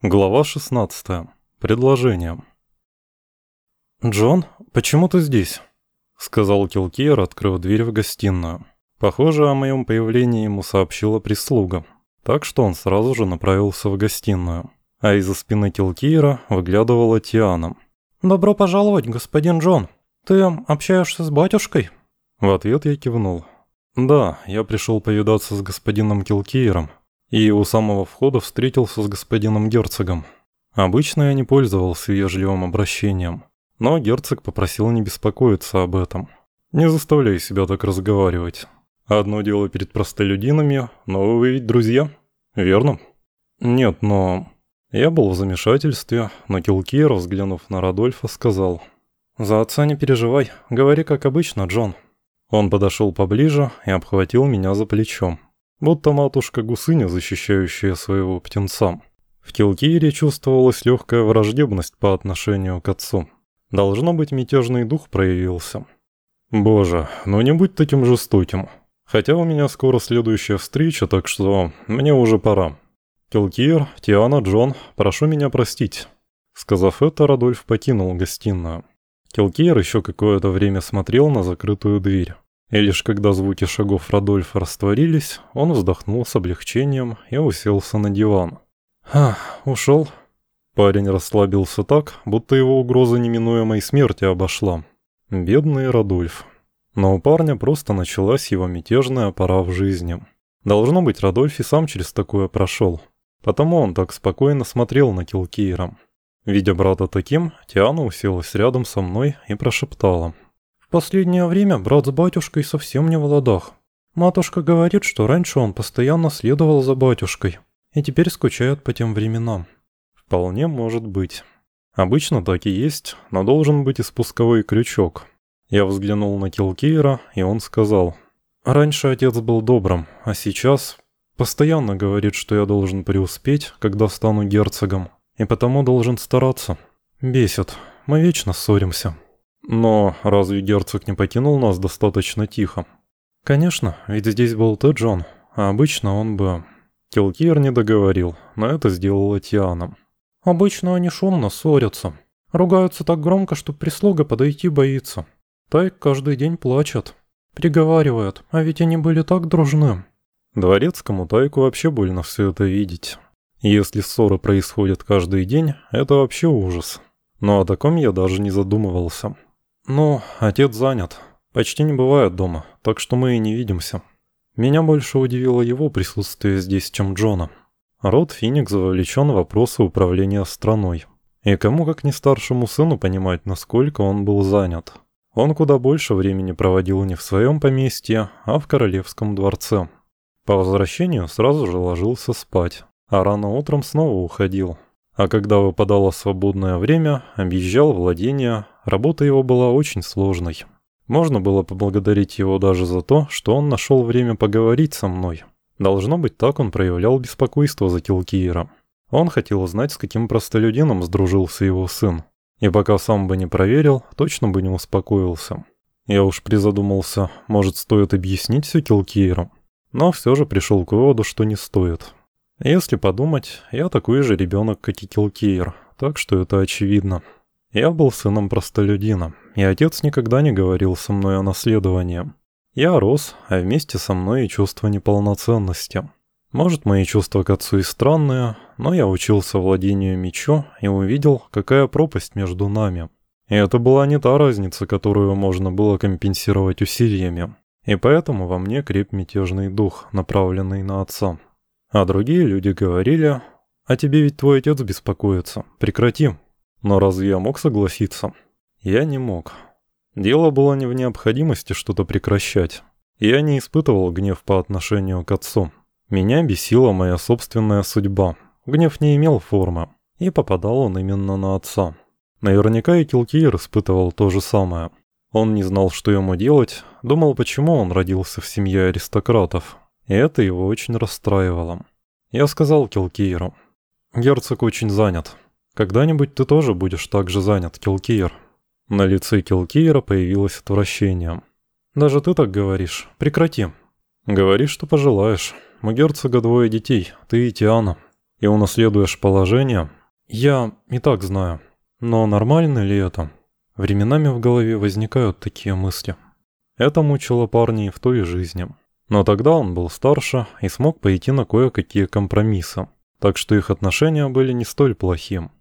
Глава 16. Предложение. «Джон, почему ты здесь?» — сказал Килкиер, открыв дверь в гостиную. Похоже, о моем появлении ему сообщила прислуга, так что он сразу же направился в гостиную. А из-за спины Килкиера выглядывала Тиана. «Добро пожаловать, господин Джон. Ты общаешься с батюшкой?» В ответ я кивнул. «Да, я пришел повидаться с господином Килкиером и у самого входа встретился с господином герцогом. Обычно я не пользовался вежливым обращением, но герцог попросил не беспокоиться об этом. Не заставляй себя так разговаривать. Одно дело перед простолюдинами, но вы ведь друзья, верно? Нет, но... Я был в замешательстве, но Килкиер, взглянув на Радольфа, сказал... «За отца не переживай, говори как обычно, Джон». Он подошел поближе и обхватил меня за плечом. Будто матушка-гусыня, защищающая своего птенца. В Килкире чувствовалась легкая враждебность по отношению к отцу. Должно быть, мятежный дух проявился. Боже, ну не будь таким жестоким. Хотя у меня скоро следующая встреча, так что мне уже пора. Килкир, Тиана, Джон, прошу меня простить. Сказав это, Радольф покинул гостиную. Килкир еще какое-то время смотрел на закрытую дверь. И лишь когда звуки шагов Радольфа растворились, он вздохнул с облегчением и уселся на диван. «А, ушел?» Парень расслабился так, будто его угроза неминуемой смерти обошла. Бедный Радольф. Но у парня просто началась его мятежная пора в жизни. Должно быть, Радольф и сам через такое прошел. Потому он так спокойно смотрел на Килкиера. Видя брата таким, Тиана уселась рядом со мной и прошептала – последнее время брат с батюшкой совсем не в ладах. Матушка говорит, что раньше он постоянно следовал за батюшкой и теперь скучает по тем временам. Вполне может быть. Обычно так и есть, но должен быть и спусковой крючок. Я взглянул на Килкейра, и он сказал. «Раньше отец был добрым, а сейчас постоянно говорит, что я должен преуспеть, когда стану герцогом, и потому должен стараться. Бесит, мы вечно ссоримся». Но разве герцог не покинул нас достаточно тихо? Конечно, ведь здесь был ты, Джон, а обычно он бы... Килкир не договорил, но это сделала Тиана. Обычно они шумно ссорятся. Ругаются так громко, что прислуга подойти боится. Тайк каждый день плачет. Приговаривают, а ведь они были так дружны. Дворецкому Тайку вообще больно все это видеть. Если ссоры происходят каждый день, это вообще ужас. Но о таком я даже не задумывался. «Ну, отец занят. Почти не бывает дома, так что мы и не видимся. Меня больше удивило его присутствие здесь, чем Джона. Род Феникс вовлечен в вопросы управления страной. И кому как не старшему сыну понимать, насколько он был занят. Он куда больше времени проводил не в своем поместье, а в королевском дворце. По возвращению сразу же ложился спать, а рано утром снова уходил. А когда выпадало свободное время, объезжал владения, Работа его была очень сложной. Можно было поблагодарить его даже за то, что он нашел время поговорить со мной. Должно быть, так он проявлял беспокойство за Килкиера. Он хотел узнать, с каким простолюдином сдружился его сын. И пока сам бы не проверил, точно бы не успокоился. Я уж призадумался, может, стоит объяснить все Килкиеру. Но все же пришел к выводу, что не стоит. Если подумать, я такой же ребенок, как и Килкиер, так что это очевидно. Я был сыном простолюдина, и отец никогда не говорил со мной о наследовании. Я рос, а вместе со мной и чувство неполноценности. Может, мои чувства к отцу и странные, но я учился владению мечом и увидел, какая пропасть между нами. И это была не та разница, которую можно было компенсировать усилиями. И поэтому во мне креп мятежный дух, направленный на отца. А другие люди говорили, «А тебе ведь твой отец беспокоится, прекрати, но разве я мог согласиться? Я не мог. Дело было не в необходимости что-то прекращать. Я не испытывал гнев по отношению к отцу. Меня бесила моя собственная судьба. Гнев не имел формы, и попадал он именно на отца. Наверняка и Килкиер испытывал то же самое. Он не знал, что ему делать, думал, почему он родился в семье аристократов. И это его очень расстраивало. Я сказал Килкиеру, «Герцог очень занят. Когда-нибудь ты тоже будешь так же занят, Килкиер». На лице Килкиера появилось отвращение. «Даже ты так говоришь. Прекрати. Говори, что пожелаешь. У герцога двое детей, ты и Тиана. и унаследуешь положение. Я и так знаю. Но нормально ли это? Временами в голове возникают такие мысли. Это мучило парня и в той жизни. Но тогда он был старше и смог пойти на кое-какие компромиссы. Так что их отношения были не столь плохим.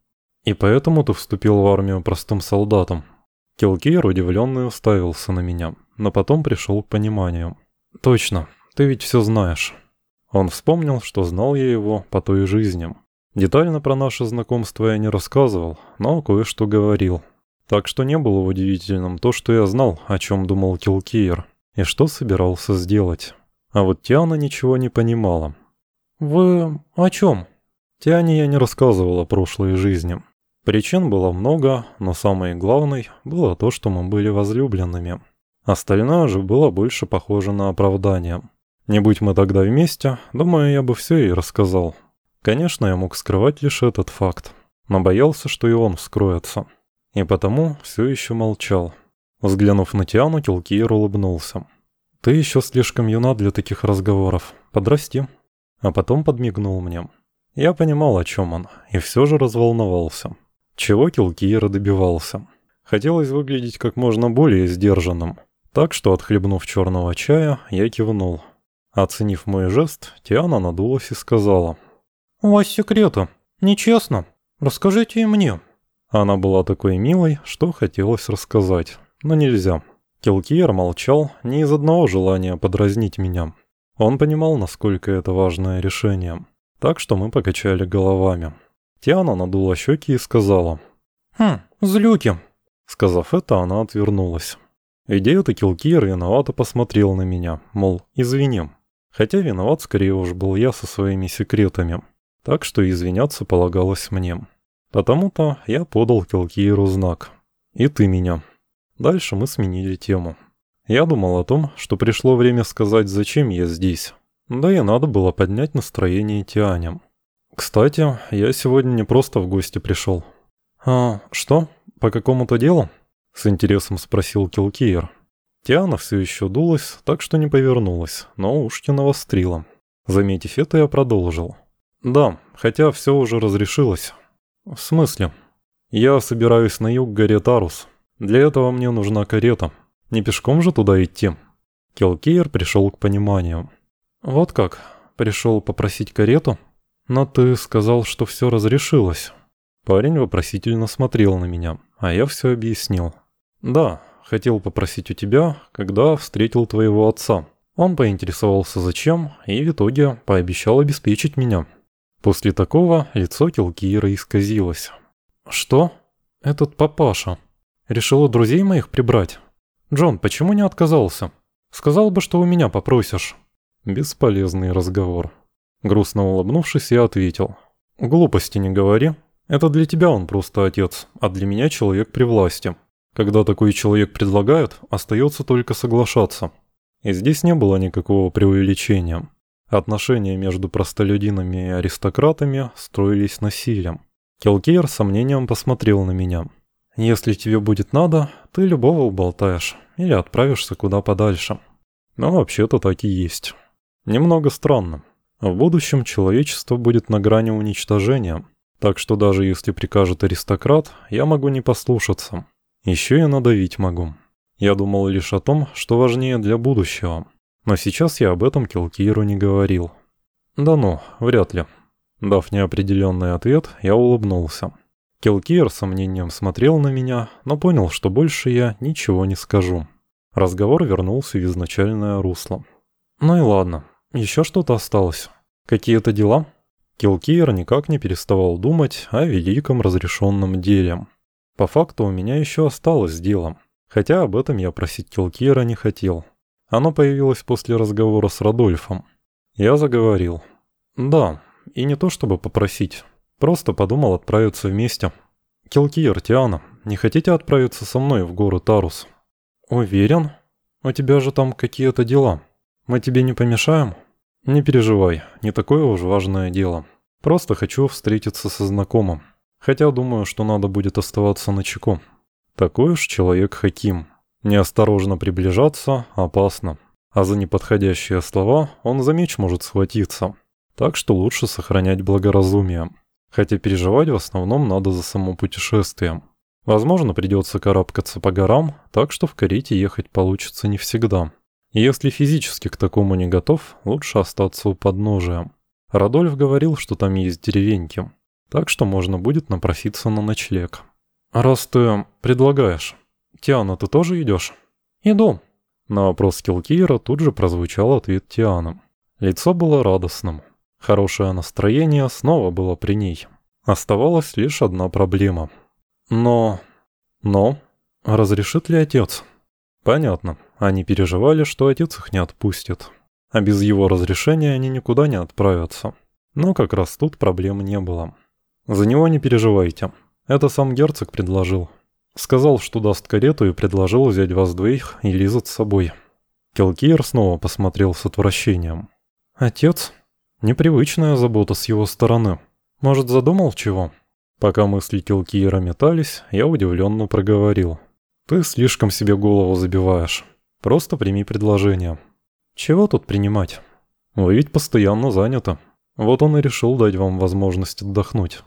И поэтому ты вступил в армию простым солдатом. Килкейр удивленно уставился на меня, но потом пришел к пониманию. «Точно, ты ведь все знаешь». Он вспомнил, что знал я его по той жизни. Детально про наше знакомство я не рассказывал, но кое-что говорил. Так что не было удивительным то, что я знал, о чем думал Килкейр, и что собирался сделать. А вот Тиана ничего не понимала. «Вы о чем?» Тиане я не рассказывал о прошлой жизни. Причин было много, но самой главной было то, что мы были возлюбленными. Остальное же было больше похоже на оправдание. Не будь мы тогда вместе, думаю, я бы все ей рассказал. Конечно, я мог скрывать лишь этот факт, но боялся, что и он вскроется. И потому все еще молчал. Взглянув на Тиану, Килкиер улыбнулся. «Ты еще слишком юна для таких разговоров. Подрасти». А потом подмигнул мне. Я понимал, о чем он, и все же разволновался. Чего Килкиера добивался? Хотелось выглядеть как можно более сдержанным. Так что, отхлебнув черного чая, я кивнул. Оценив мой жест, Тиана надулась и сказала. «У вас секреты. Нечестно. Расскажите и мне». Она была такой милой, что хотелось рассказать, но нельзя. Килкиер молчал не из одного желания подразнить меня. Он понимал, насколько это важное решение. Так что мы покачали головами. Тиана надула щеки и сказала. «Хм, злюки». Сказав это, она отвернулась. Идея-то Килкиер виновато посмотрел на меня, мол, извини. Хотя виноват скорее уж был я со своими секретами. Так что извиняться полагалось мне. Потому-то я подал Келкиеру знак. И ты меня. Дальше мы сменили тему. Я думал о том, что пришло время сказать, зачем я здесь. Да и надо было поднять настроение Тиане. Кстати, я сегодня не просто в гости пришел. А, что? По какому-то делу? С интересом спросил Килкиер. Тиана все еще дулась, так что не повернулась, но ушки навострила. Заметив это, я продолжил. «Да, хотя все уже разрешилось». «В смысле?» «Я собираюсь на юг горе Тарус. Для этого мне нужна карета. Не пешком же туда идти?» Келкейр пришел к пониманию. «Вот как? Пришел попросить карету? Но ты сказал, что все разрешилось». Парень вопросительно смотрел на меня, а я все объяснил. «Да, Хотел попросить у тебя, когда встретил твоего отца. Он поинтересовался зачем и в итоге пообещал обеспечить меня. После такого лицо Килкиера исказилось. «Что? Этот папаша. Решил друзей моих прибрать? Джон, почему не отказался? Сказал бы, что у меня попросишь». Бесполезный разговор. Грустно улыбнувшись, я ответил. «Глупости не говори. Это для тебя он просто отец, а для меня человек при власти. Когда такой человек предлагает, остается только соглашаться. И здесь не было никакого преувеличения. Отношения между простолюдинами и аристократами строились насилием. Келкейр с сомнением посмотрел на меня. «Если тебе будет надо, ты любого уболтаешь или отправишься куда подальше». Но вообще-то так и есть. Немного странно. В будущем человечество будет на грани уничтожения, так что даже если прикажет аристократ, я могу не послушаться. Еще я надавить могу. Я думал лишь о том, что важнее для будущего. Но сейчас я об этом Килкиру не говорил. Да ну, вряд ли. Дав неопределенный ответ, я улыбнулся. Килкир с сомнением смотрел на меня, но понял, что больше я ничего не скажу. Разговор вернулся в изначальное русло. Ну и ладно, еще что-то осталось. Какие-то дела? Килкир никак не переставал думать о великом разрешенном деле. По факту у меня еще осталось дело, хотя об этом я просить Килкера не хотел. Оно появилось после разговора с Радольфом. Я заговорил. Да, и не то чтобы попросить, просто подумал отправиться вместе. Килкиер, Тиана, не хотите отправиться со мной в гору Тарус? Уверен? У тебя же там какие-то дела. Мы тебе не помешаем? Не переживай, не такое уж важное дело. Просто хочу встретиться со знакомым. Хотя думаю, что надо будет оставаться на чеку. Такой уж человек Хаким. Неосторожно приближаться опасно. А за неподходящие слова он за меч может схватиться. Так что лучше сохранять благоразумие. Хотя переживать в основном надо за само путешествие. Возможно, придется карабкаться по горам, так что в карете ехать получится не всегда. Если физически к такому не готов, лучше остаться у подножия. Радольф говорил, что там есть деревеньки, так что можно будет напроситься на ночлег. «Раз ты предлагаешь, Тиана, ты тоже идешь?» «Иду». На вопрос Килкиера тут же прозвучал ответ Тианы. Лицо было радостным. Хорошее настроение снова было при ней. Оставалась лишь одна проблема. Но... Но... Разрешит ли отец? Понятно. Они переживали, что отец их не отпустит. А без его разрешения они никуда не отправятся. Но как раз тут проблем не было. За него не переживайте. Это сам герцог предложил. Сказал, что даст карету и предложил взять вас двоих и Лизу с собой. Келкиер снова посмотрел с отвращением. «Отец?» Непривычная забота с его стороны. Может, задумал чего? Пока мысли Келкиера метались, я удивленно проговорил. «Ты слишком себе голову забиваешь. Просто прими предложение». «Чего тут принимать? Вы ведь постоянно заняты. Вот он и решил дать вам возможность отдохнуть».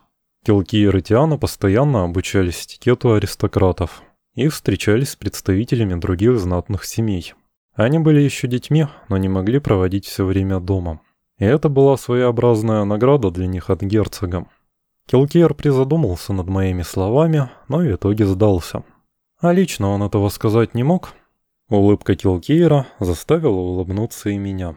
Келкиер и Тиана постоянно обучались этикету аристократов и встречались с представителями других знатных семей. Они были еще детьми, но не могли проводить все время дома. И это была своеобразная награда для них от герцога. Килкер призадумался над моими словами, но в итоге сдался. А лично он этого сказать не мог. Улыбка Килкейра заставила улыбнуться и меня.